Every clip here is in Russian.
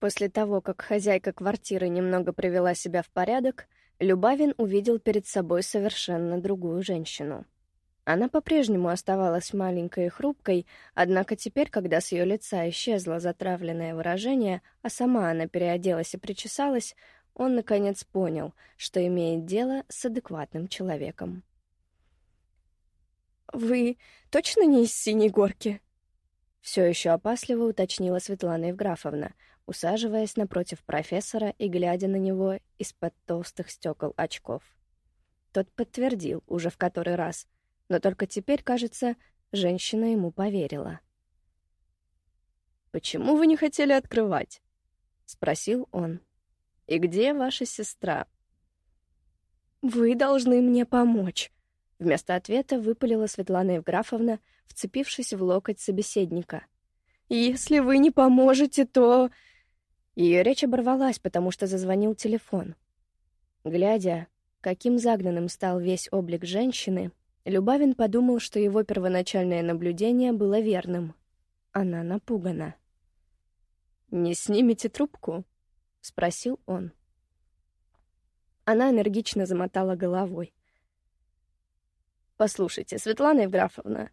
После того, как хозяйка квартиры немного привела себя в порядок, Любавин увидел перед собой совершенно другую женщину. Она по-прежнему оставалась маленькой и хрупкой, однако теперь, когда с ее лица исчезло затравленное выражение, а сама она переоделась и причесалась, он, наконец, понял, что имеет дело с адекватным человеком. «Вы точно не из Синей горки?» Все еще опасливо уточнила Светлана Евграфовна, усаживаясь напротив профессора и глядя на него из-под толстых стекол очков. Тот подтвердил уже в который раз, но только теперь, кажется, женщина ему поверила. «Почему вы не хотели открывать?» — спросил он. «И где ваша сестра?» «Вы должны мне помочь», Вместо ответа выпалила Светлана Евграфовна, вцепившись в локоть собеседника. «Если вы не поможете, то...» Ее речь оборвалась, потому что зазвонил телефон. Глядя, каким загнанным стал весь облик женщины, Любавин подумал, что его первоначальное наблюдение было верным. Она напугана. «Не снимете трубку?» — спросил он. Она энергично замотала головой. «Послушайте, Светлана Евграфовна...»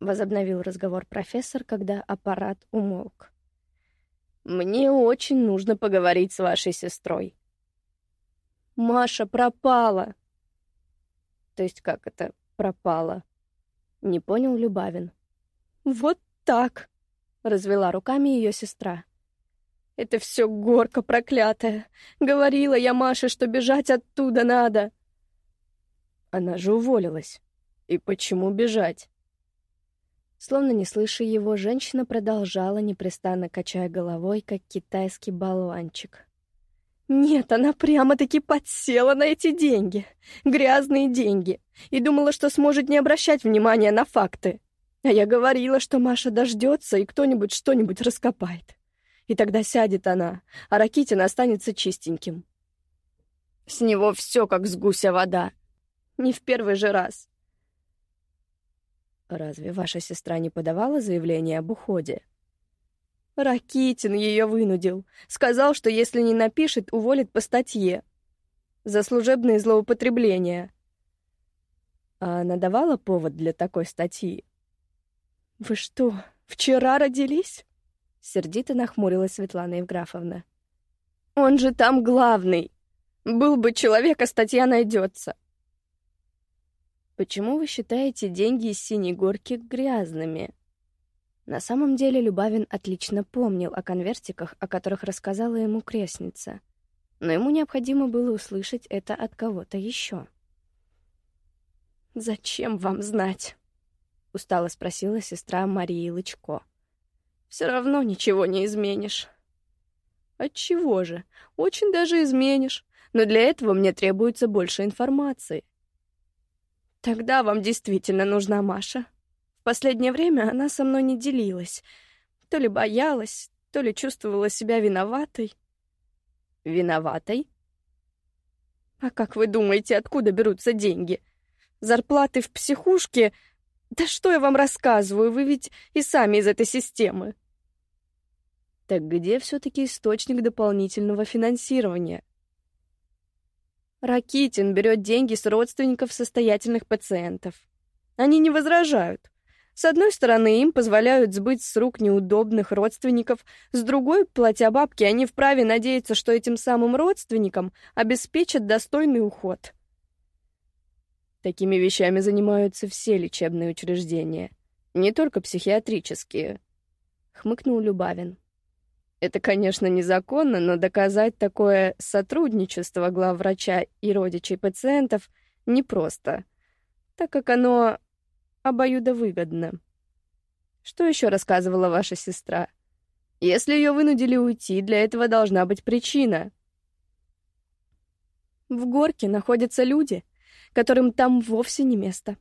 Возобновил разговор профессор, когда аппарат умолк. «Мне очень нужно поговорить с вашей сестрой». «Маша пропала!» «То есть как это пропала?» Не понял Любавин. «Вот так!» — развела руками ее сестра. «Это все горка проклятая! Говорила я Маше, что бежать оттуда надо!» Она же уволилась. И почему бежать? Словно не слыша его, женщина продолжала, непрестанно качая головой, как китайский болванчик. «Нет, она прямо-таки подсела на эти деньги. Грязные деньги. И думала, что сможет не обращать внимания на факты. А я говорила, что Маша дождется, и кто-нибудь что-нибудь раскопает. И тогда сядет она, а Ракитин останется чистеньким. С него все как с гуся вода. Не в первый же раз. Разве ваша сестра не подавала заявление об уходе? Ракитин ее вынудил. Сказал, что если не напишет, уволит по статье. За служебные злоупотребления. А она давала повод для такой статьи? «Вы что, вчера родились?» Сердито нахмурилась Светлана Евграфовна. «Он же там главный. Был бы человек, а статья найдется. Почему вы считаете деньги из синей горки грязными? На самом деле Любавин отлично помнил о конвертиках, о которых рассказала ему крестница. Но ему необходимо было услышать это от кого-то еще. «Зачем вам знать?» — устало спросила сестра Марии Лычко. «Все равно ничего не изменишь». «Отчего же? Очень даже изменишь. Но для этого мне требуется больше информации. Тогда вам действительно нужна Маша. В последнее время она со мной не делилась. То ли боялась, то ли чувствовала себя виноватой. Виноватой? А как вы думаете, откуда берутся деньги? Зарплаты в психушке? Да что я вам рассказываю, вы ведь и сами из этой системы. Так где все-таки источник дополнительного финансирования? Ракитин берет деньги с родственников состоятельных пациентов. Они не возражают. С одной стороны, им позволяют сбыть с рук неудобных родственников, с другой, платя бабки, они вправе надеяться, что этим самым родственникам обеспечат достойный уход. Такими вещами занимаются все лечебные учреждения, не только психиатрические, — хмыкнул Любавин. Это, конечно, незаконно, но доказать такое сотрудничество главврача и родичей пациентов непросто, так как оно обоюдовыгодно. Что еще рассказывала ваша сестра? Если ее вынудили уйти, для этого должна быть причина. В горке находятся люди, которым там вовсе не место.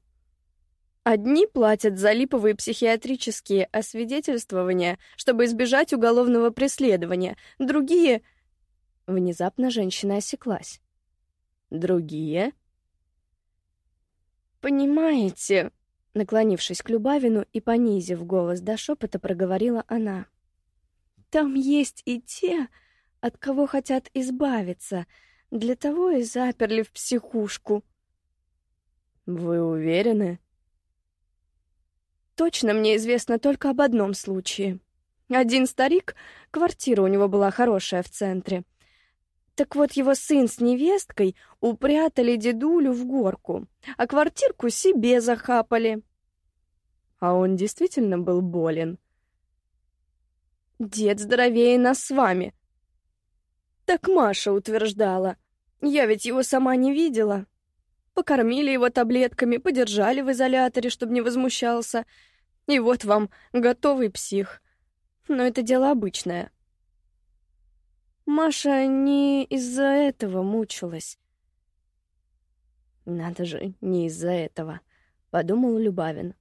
Одни платят за липовые психиатрические освидетельствования, чтобы избежать уголовного преследования, другие... Внезапно женщина осеклась. Другие? Понимаете, наклонившись к Любавину и понизив голос до шепота, проговорила она. Там есть и те, от кого хотят избавиться. Для того и заперли в психушку. Вы уверены? Точно мне известно только об одном случае. Один старик, квартира у него была хорошая в центре. Так вот, его сын с невесткой упрятали дедулю в горку, а квартирку себе захапали. А он действительно был болен? Дед здоровее нас с вами. Так Маша утверждала. Я ведь его сама не видела. Покормили его таблетками, подержали в изоляторе, чтобы не возмущался. И вот вам готовый псих. Но это дело обычное. Маша не из-за этого мучилась. «Надо же, не из-за этого», — подумал Любавин.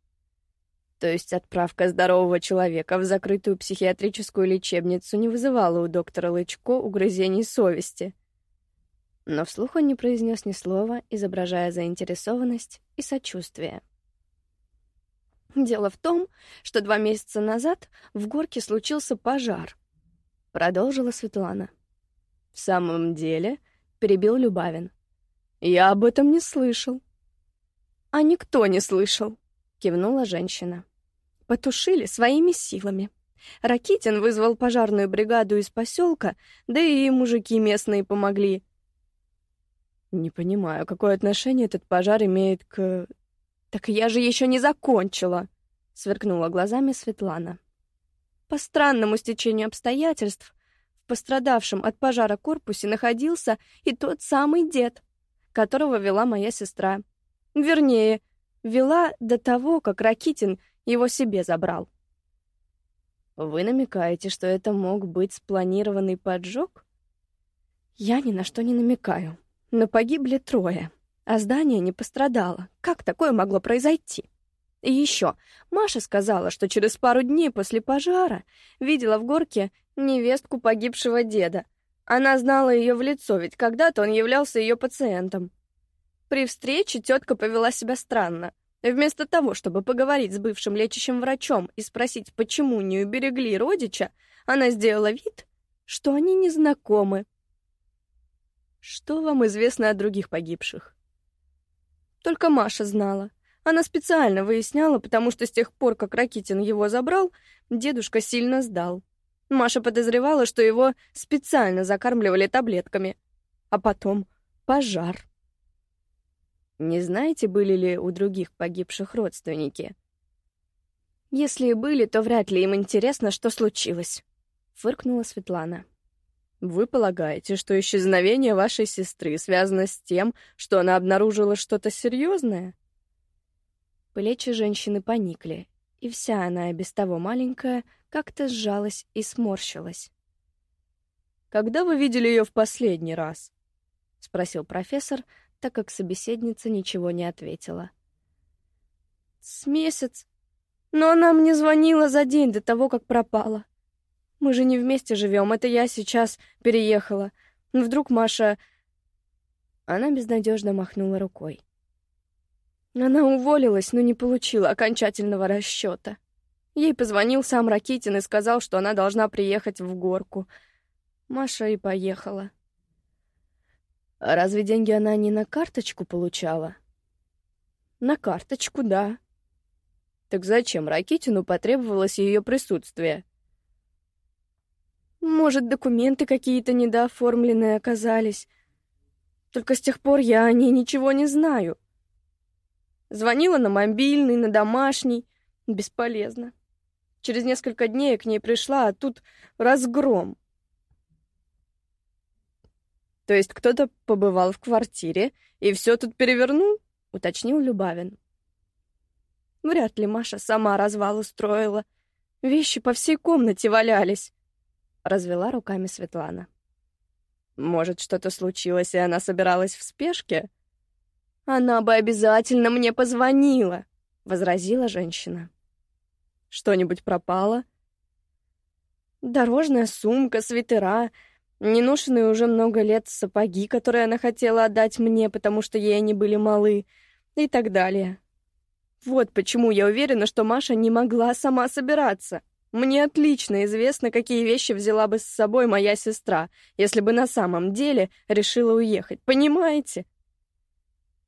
То есть отправка здорового человека в закрытую психиатрическую лечебницу не вызывала у доктора Лычко угрызений совести. Но вслух он не произнес ни слова, изображая заинтересованность и сочувствие. «Дело в том, что два месяца назад в горке случился пожар», — продолжила Светлана. «В самом деле?» — перебил Любавин. «Я об этом не слышал». «А никто не слышал», — кивнула женщина потушили своими силами. Ракитин вызвал пожарную бригаду из поселка, да и мужики местные помогли. Не понимаю, какое отношение этот пожар имеет к... Так я же еще не закончила, сверкнула глазами Светлана. По странному стечению обстоятельств в пострадавшем от пожара корпусе находился и тот самый дед, которого вела моя сестра. Вернее, вела до того, как Ракитин его себе забрал. Вы намекаете, что это мог быть спланированный поджог? Я ни на что не намекаю. Но погибли трое, а здание не пострадало. Как такое могло произойти? И еще, Маша сказала, что через пару дней после пожара видела в горке невестку погибшего деда. Она знала ее в лицо, ведь когда-то он являлся ее пациентом. При встрече тетка повела себя странно. Вместо того, чтобы поговорить с бывшим лечащим врачом и спросить, почему не уберегли родича, она сделала вид, что они не знакомы. Что вам известно о других погибших? Только Маша знала. Она специально выясняла, потому что с тех пор, как Ракитин его забрал, дедушка сильно сдал. Маша подозревала, что его специально закармливали таблетками. А потом пожар. Не знаете, были ли у других погибших родственники? Если и были, то вряд ли им интересно, что случилось, фыркнула Светлана. Вы полагаете, что исчезновение вашей сестры связано с тем, что она обнаружила что-то серьезное? Плечи женщины поникли, и вся она, и без того маленькая, как-то сжалась и сморщилась. «Когда вы видели ее в последний раз?» — спросил профессор, так как собеседница ничего не ответила. «С месяц. Но она мне звонила за день до того, как пропала. Мы же не вместе живем, это я сейчас переехала. Вдруг Маша...» Она безнадежно махнула рукой. Она уволилась, но не получила окончательного расчета. Ей позвонил сам Ракитин и сказал, что она должна приехать в горку. Маша и поехала. А разве деньги она не на карточку получала? На карточку, да. Так зачем Ракитину потребовалось ее присутствие? Может, документы какие-то недооформленные оказались. Только с тех пор я о ней ничего не знаю. Звонила на мобильный, на домашний. Бесполезно. Через несколько дней я к ней пришла, а тут разгром. То есть кто-то побывал в квартире и все тут перевернул? Уточнил Любавин. Вряд ли Маша сама развал устроила. Вещи по всей комнате валялись. Развела руками Светлана. Может, что-то случилось, и она собиралась в спешке? Она бы обязательно мне позвонила, возразила женщина. Что-нибудь пропало? Дорожная сумка, свитера, Неношенные уже много лет сапоги, которые она хотела отдать мне, потому что ей они были малы, и так далее. Вот почему я уверена, что Маша не могла сама собираться. Мне отлично известно, какие вещи взяла бы с собой моя сестра, если бы на самом деле решила уехать. Понимаете?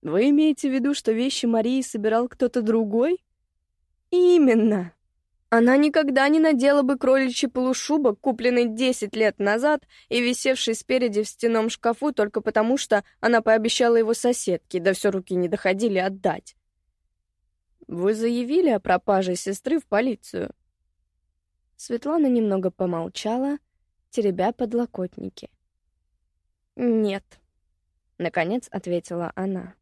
Вы имеете в виду, что вещи Марии собирал кто-то другой? Именно. Она никогда не надела бы кроличий полушубок, купленный 10 лет назад и висевший спереди в стенном шкафу только потому, что она пообещала его соседке, да все руки не доходили отдать. Вы заявили о пропаже сестры в полицию? Светлана немного помолчала, теребя подлокотники. «Нет», — наконец ответила она.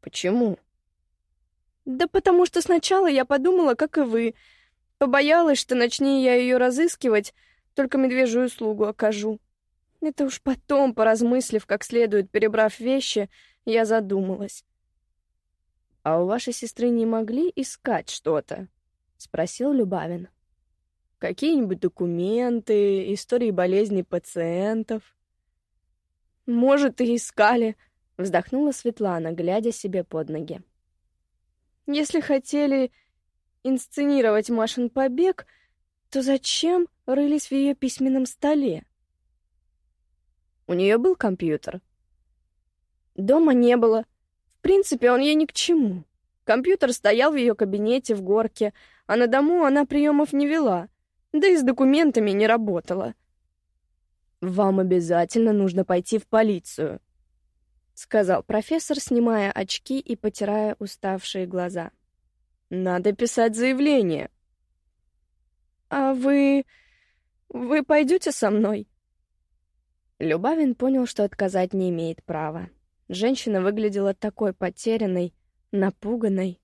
«Почему?» «Да потому что сначала я подумала, как и вы. Побоялась, что начни я ее разыскивать, только медвежью услугу окажу. Это уж потом, поразмыслив как следует, перебрав вещи, я задумалась». «А у вашей сестры не могли искать что-то?» — спросил Любавин. «Какие-нибудь документы, истории болезней пациентов?» «Может, и искали», — вздохнула Светлана, глядя себе под ноги. Если хотели инсценировать Машин побег, то зачем рылись в ее письменном столе? У нее был компьютер? Дома не было. В принципе, он ей ни к чему. Компьютер стоял в ее кабинете в горке, а на дому она приемов не вела, да и с документами не работала. «Вам обязательно нужно пойти в полицию», сказал профессор, снимая очки и потирая уставшие глаза. Надо писать заявление. А вы вы пойдете со мной? Любавин понял, что отказать не имеет права. Женщина выглядела такой потерянной, напуганной.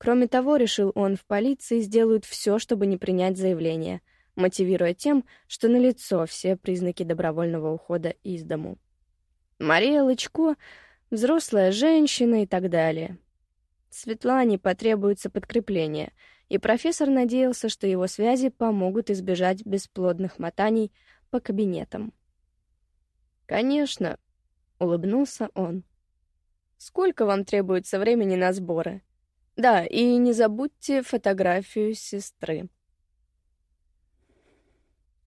Кроме того, решил он, в полиции сделают все, чтобы не принять заявление, мотивируя тем, что налицо все признаки добровольного ухода из дому. Мария Лычко — взрослая женщина и так далее. Светлане потребуется подкрепление, и профессор надеялся, что его связи помогут избежать бесплодных мотаний по кабинетам. «Конечно», — улыбнулся он. «Сколько вам требуется времени на сборы? Да, и не забудьте фотографию сестры».